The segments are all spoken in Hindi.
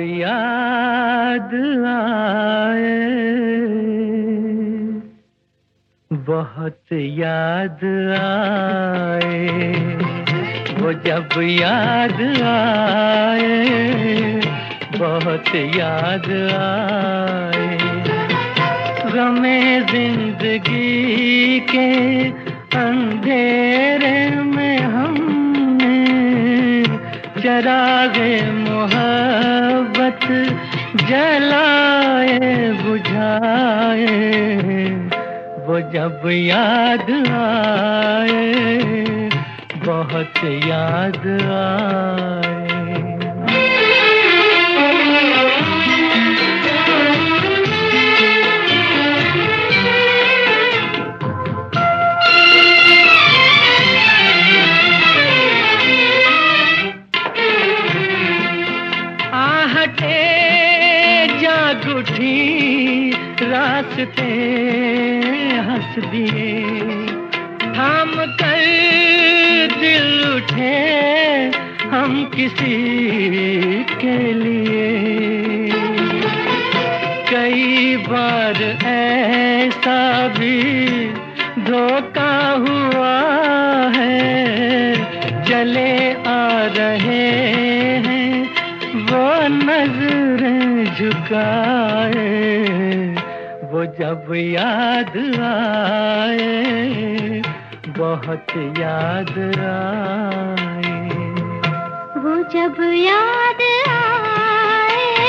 याद आए। बहुत याद आए। वो जब याद आए, बहुत याद आए। गमे ज़िंदगी के अंधेरे में चरागे मोहब्बत जलाए बुझाए वो जब याद आए बहुत याद आए। रास्ते हंस दिए। थाम कर दिल उठे हम किसी के लिए। कई बार ऐसा भी धोखा हुआ है। चले आ रहे हैं, वो नज़र झुकाए। वो जब याद आए बहुत याद आए। वो जब याद आए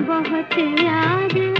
बहुत याद बहुत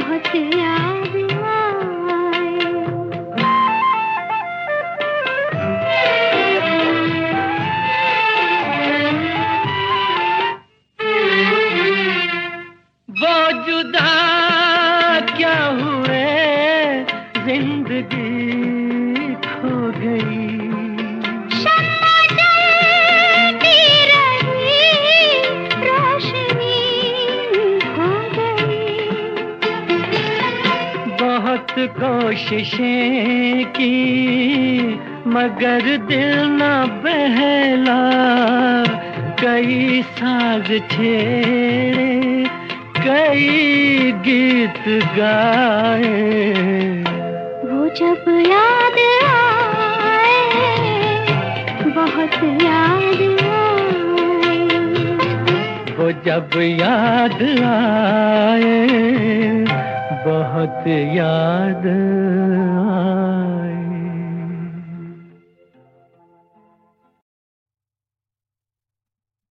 बहुत क्या हुए? ज़िंदगी खो गई। कोशिशें की मगर दिल न बहला। कई साज छेड़े कई गीत गाए। वो जब याद आए बहुत याद आए। वो जब याद आए बहुत याद आए।